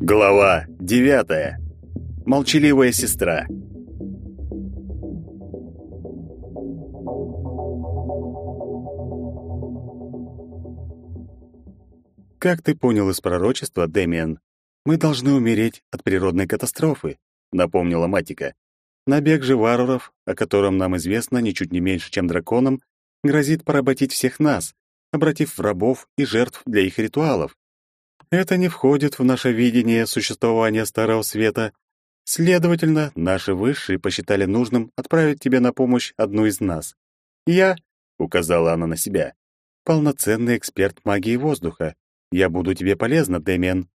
Глава девятая. Молчаливая сестра. Как ты понял из пророчества, Дэмиан, мы должны умереть от природной катастрофы, напомнила Матика. Набег же варваров, о котором нам известно ничуть не меньше, чем драконам, грозит поработить всех нас, обратив в рабов и жертв для их ритуалов. Это не входит в наше видение существования Старого Света. Следовательно, наши высшие посчитали нужным отправить тебе на помощь одну из нас. Я, — указала она на себя, — полноценный эксперт магии воздуха, я буду тебе полезна, Дэмиан.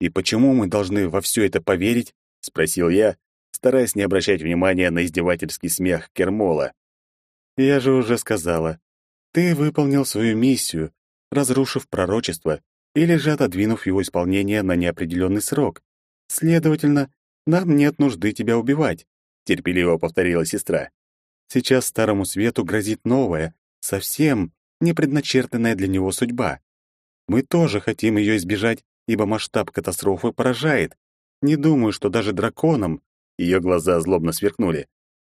И почему мы должны во все это поверить? спросил я, стараясь не обращать внимания на издевательский смех Кермола. Я же уже сказала, ты выполнил свою миссию, разрушив пророчество или же отодвинув его исполнение на неопределенный срок. Следовательно, нам нет нужды тебя убивать, терпеливо повторила сестра. Сейчас старому свету грозит новая, совсем не предначертанная для него судьба. Мы тоже хотим ее избежать, ибо масштаб катастрофы поражает. Не думаю, что даже драконам, ее глаза злобно сверкнули,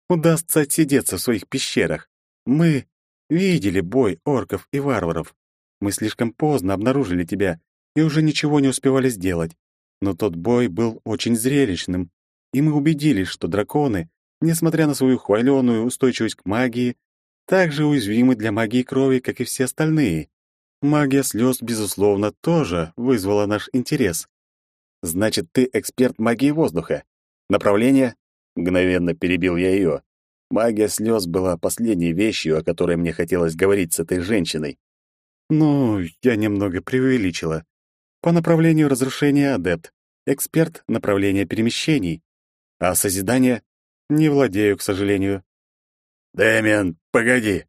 удастся отсидеться в своих пещерах. Мы видели бой орков и варваров. Мы слишком поздно обнаружили тебя и уже ничего не успевали сделать. Но тот бой был очень зрелищным, и мы убедились, что драконы, несмотря на свою хваленую устойчивость к магии, так же уязвимы для магии крови, как и все остальные. Магия слез, безусловно, тоже вызвала наш интерес. Значит, ты эксперт магии воздуха. Направление? Мгновенно перебил я ее. Магия слез была последней вещью, о которой мне хотелось говорить с этой женщиной. Ну, я немного преувеличила. По направлению разрушения адепт, эксперт направления перемещений. А созидание не владею, к сожалению. Дэмиан, погоди.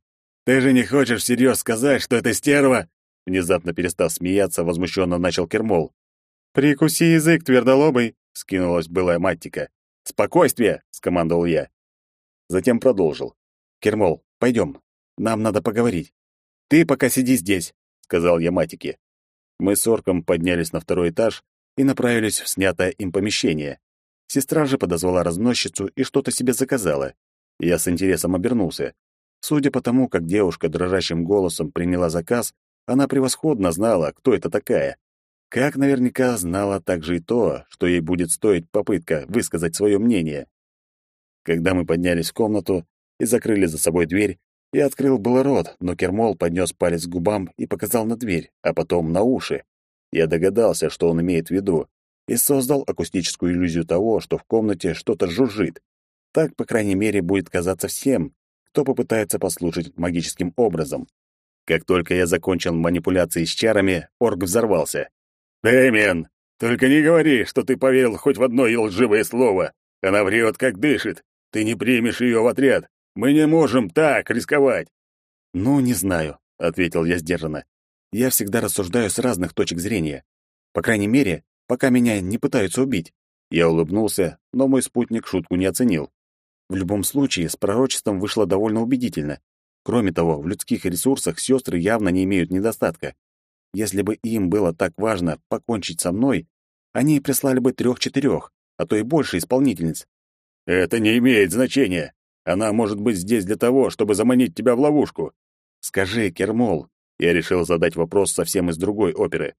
Ты же не хочешь всерьез сказать, что это стерва Внезапно перестав смеяться, возмущенно начал Кермол. «Прикуси язык, твердолобый!» — скинулась былая маттика. «Спокойствие!» — скомандовал я. Затем продолжил. «Кермол, пойдем. Нам надо поговорить. Ты пока сиди здесь», — сказал я матике. Мы с орком поднялись на второй этаж и направились в снятое им помещение. Сестра же подозвала разносчицу и что-то себе заказала. Я с интересом обернулся. Судя по тому, как девушка дрожащим голосом приняла заказ, она превосходно знала, кто это такая. Как наверняка знала также и то, что ей будет стоить попытка высказать свое мнение. Когда мы поднялись в комнату и закрыли за собой дверь, я открыл было рот, но Кермол поднес палец к губам и показал на дверь, а потом на уши. Я догадался, что он имеет в виду, и создал акустическую иллюзию того, что в комнате что-то жужжит. Так, по крайней мере, будет казаться всем, кто попытается послушать магическим образом. Как только я закончил манипуляции с чарами, орк взорвался. «Дэмиан, только не говори, что ты поверил хоть в одно ее лживое слово. Она врет, как дышит. Ты не примешь ее в отряд. Мы не можем так рисковать». «Ну, не знаю», — ответил я сдержанно. «Я всегда рассуждаю с разных точек зрения. По крайней мере, пока меня не пытаются убить». Я улыбнулся, но мой спутник шутку не оценил. В любом случае, с пророчеством вышло довольно убедительно. Кроме того, в людских ресурсах сестры явно не имеют недостатка. Если бы им было так важно покончить со мной, они прислали бы трех-четырех, а то и больше исполнительниц. Это не имеет значения. Она может быть здесь для того, чтобы заманить тебя в ловушку. Скажи, Кермол, я решил задать вопрос совсем из другой оперы.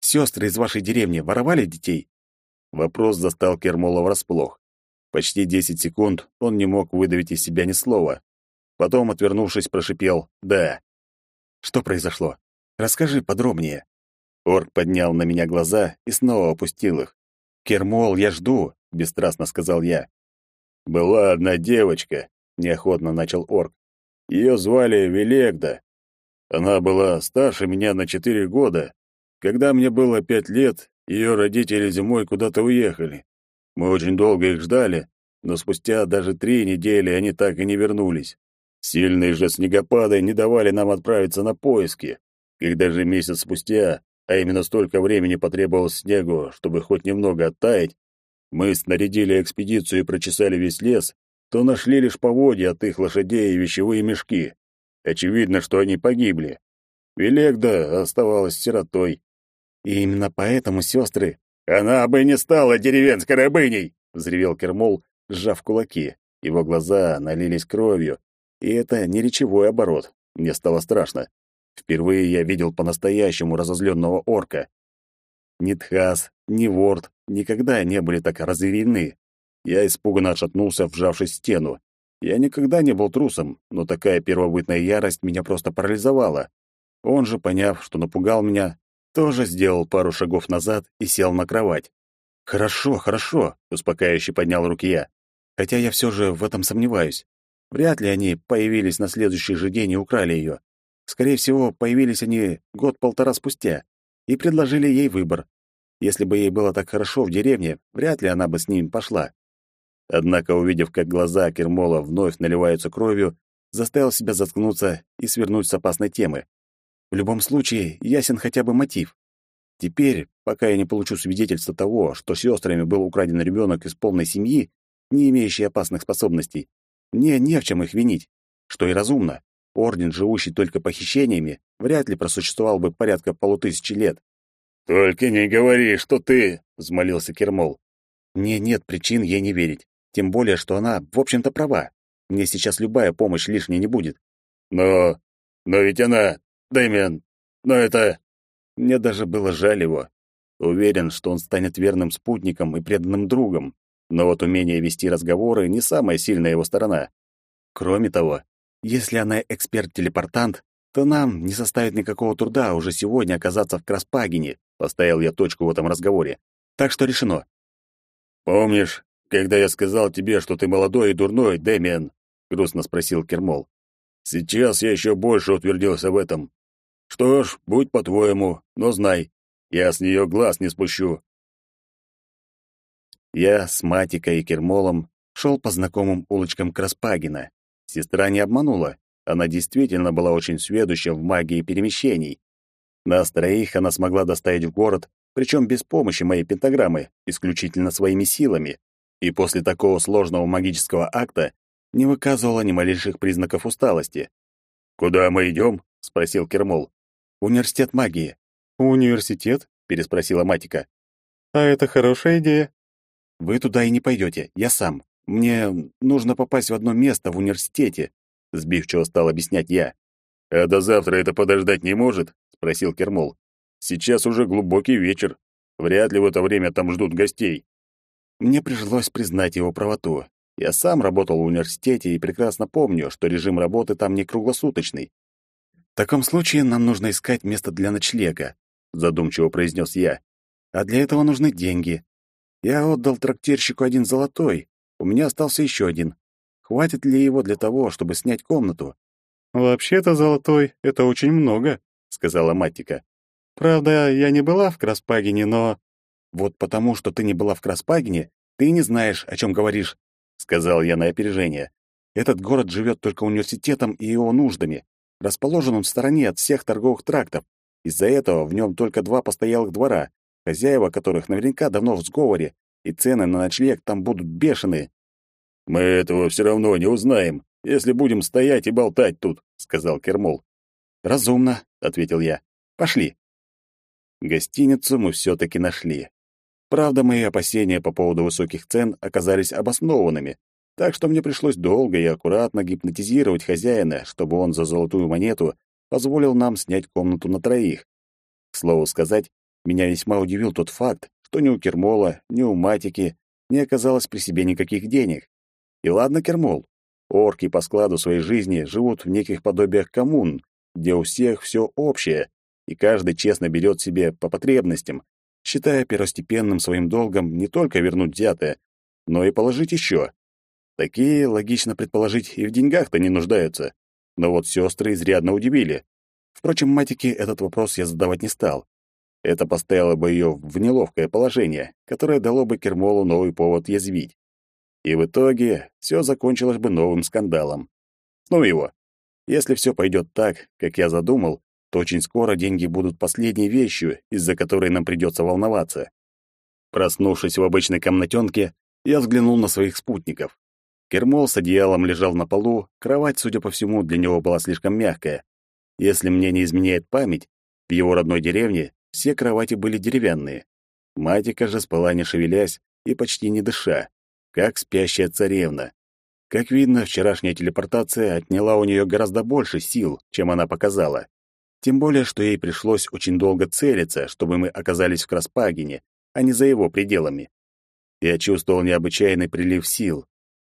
Сестры из вашей деревни воровали детей? Вопрос застал Кермола врасплох. Почти десять секунд он не мог выдавить из себя ни слова. Потом, отвернувшись, прошипел «Да». «Что произошло? Расскажи подробнее». Орк поднял на меня глаза и снова опустил их. «Кермол, я жду», — бесстрастно сказал я. «Была одна девочка», — неохотно начал орк. Ее звали Велегда. Она была старше меня на четыре года. Когда мне было пять лет, ее родители зимой куда-то уехали. Мы очень долго их ждали, но спустя даже три недели они так и не вернулись. Сильные же снегопады не давали нам отправиться на поиски. Когда же месяц спустя, а именно столько времени потребовалось снегу, чтобы хоть немного оттаять, мы снарядили экспедицию и прочесали весь лес, то нашли лишь поводья от их лошадей и вещевые мешки. Очевидно, что они погибли. Велегда оставалась сиротой. И именно поэтому сестры... «Она бы не стала деревенской рабыней!» — взревел Кермол, сжав кулаки. Его глаза налились кровью, и это не речевой оборот. Мне стало страшно. Впервые я видел по-настоящему разозленного орка. Ни Тхас, ни Ворд никогда не были так разъярены. Я испуганно отшатнулся, вжавшись в стену. Я никогда не был трусом, но такая первобытная ярость меня просто парализовала. Он же, поняв, что напугал меня, тоже сделал пару шагов назад и сел на кровать. «Хорошо, хорошо», — успокаивающе поднял руки я. «Хотя я все же в этом сомневаюсь. Вряд ли они появились на следующий же день и украли ее. Скорее всего, появились они год-полтора спустя и предложили ей выбор. Если бы ей было так хорошо в деревне, вряд ли она бы с ним пошла. Однако, увидев, как глаза Кермола вновь наливаются кровью, заставил себя заткнуться и свернуть с опасной темы. В любом случае, ясен хотя бы мотив. Теперь, пока я не получу свидетельства того, что сестрами был украден ребенок из полной семьи, не имеющий опасных способностей, мне не в чем их винить, что и разумно. Орден, живущий только похищениями, вряд ли просуществовал бы порядка полутысячи лет. «Только не говори, что ты...» — взмолился Кермол. «Мне нет причин ей не верить. Тем более, что она, в общем-то, права. Мне сейчас любая помощь лишней не будет. Но... но ведь она... Дэмиан... Но это... Мне даже было жаль его. Уверен, что он станет верным спутником и преданным другом. Но вот умение вести разговоры не самая сильная его сторона. Кроме того, если она эксперт-телепортант, то нам не составит никакого труда уже сегодня оказаться в Краспагине, поставил я точку в этом разговоре. Так что решено. Помнишь, когда я сказал тебе, что ты молодой и дурной, Дэмиан? грустно спросил Кермол. Сейчас я еще больше утвердился в этом. Что ж, будь по-твоему, но знай, я с нее глаз не спущу. Я с Матикой и Кермолом шел по знакомым улочкам Краспагина. Сестра не обманула. Она действительно была очень сведуща в магии перемещений. Нас троих она смогла доставить в город, причем без помощи моей пентаграммы, исключительно своими силами и после такого сложного магического акта не выказывала ни малейших признаков усталости. «Куда мы идем?» — спросил Кермол. «Университет магии». «Университет?» — переспросила Матика. «А это хорошая идея». «Вы туда и не пойдете, я сам. Мне нужно попасть в одно место в университете», — сбивчиво стал объяснять я. «А до завтра это подождать не может?» — спросил Кермол. «Сейчас уже глубокий вечер. Вряд ли в это время там ждут гостей». Мне пришлось признать его правоту. Я сам работал в университете и прекрасно помню, что режим работы там не круглосуточный. В таком случае нам нужно искать место для ночлега, задумчиво произнес я. А для этого нужны деньги. Я отдал трактирщику один золотой. У меня остался еще один. Хватит ли его для того, чтобы снять комнату? Вообще-то золотой это очень много, сказала Маттика. Правда, я не была в Краспагине, но «Вот потому, что ты не была в Краспагине, ты не знаешь, о чем говоришь», — сказал я на опережение. «Этот город живет только университетом и его нуждами. Расположен он в стороне от всех торговых трактов. Из-за этого в нем только два постоялых двора, хозяева которых наверняка давно в сговоре, и цены на ночлег там будут бешеные». «Мы этого все равно не узнаем, если будем стоять и болтать тут», — сказал Кермол. «Разумно», — ответил я. «Пошли». Гостиницу мы все-таки нашли. Правда, мои опасения по поводу высоких цен оказались обоснованными, так что мне пришлось долго и аккуратно гипнотизировать хозяина, чтобы он за золотую монету позволил нам снять комнату на троих. К слову сказать, меня весьма удивил тот факт, что ни у Кермола, ни у Матики не оказалось при себе никаких денег. И ладно, Кермол. Орки по складу своей жизни живут в неких подобиях коммун, где у всех все общее, и каждый честно берет себе по потребностям, считая первостепенным своим долгом не только вернуть взятое, но и положить еще. Такие, логично предположить, и в деньгах-то не нуждаются. Но вот сестры изрядно удивили. Впрочем, матике этот вопрос я задавать не стал. Это поставило бы ее в неловкое положение, которое дало бы Кермолу новый повод язвить. И в итоге все закончилось бы новым скандалом. Ну его. Если все пойдет так, как я задумал, то очень скоро деньги будут последней вещью, из-за которой нам придется волноваться. Проснувшись в обычной комнатенке, я взглянул на своих спутников. Кермол с одеялом лежал на полу, кровать, судя по всему, для него была слишком мягкая. Если мне не изменяет память, в его родной деревне все кровати были деревянные. Матика же спала не шевелясь и почти не дыша, как спящая царевна. Как видно, вчерашняя телепортация отняла у нее гораздо больше сил, чем она показала. Тем более, что ей пришлось очень долго целиться, чтобы мы оказались в Краспагине, а не за его пределами. Я чувствовал необычайный прилив сил,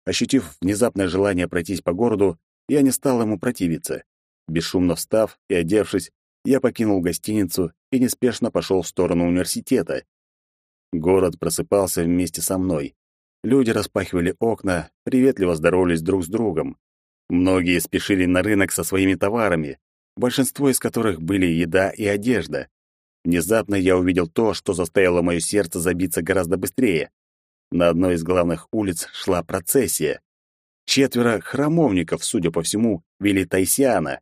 Ощутив внезапное желание пройтись по городу, я не стал ему противиться. Бесшумно встав и одевшись, я покинул гостиницу и неспешно пошел в сторону университета. Город просыпался вместе со мной. Люди распахивали окна, приветливо здоровались друг с другом. Многие спешили на рынок со своими товарами, большинство из которых были еда и одежда. Внезапно я увидел то, что заставило мое сердце забиться гораздо быстрее. На одной из главных улиц шла процессия. Четверо храмовников, судя по всему, вели Тайсиана.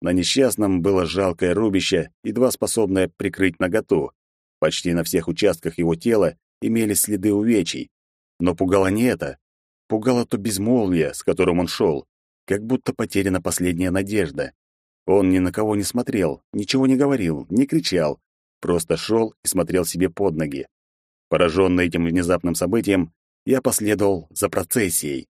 На несчастном было жалкое рубище, едва способное прикрыть наготу. Почти на всех участках его тела имелись следы увечий. Но пугало не это. Пугало то безмолвие, с которым он шел, как будто потеряна последняя надежда. Он ни на кого не смотрел, ничего не говорил, не кричал, просто шел и смотрел себе под ноги. Пораженный этим внезапным событием, я последовал за процессией.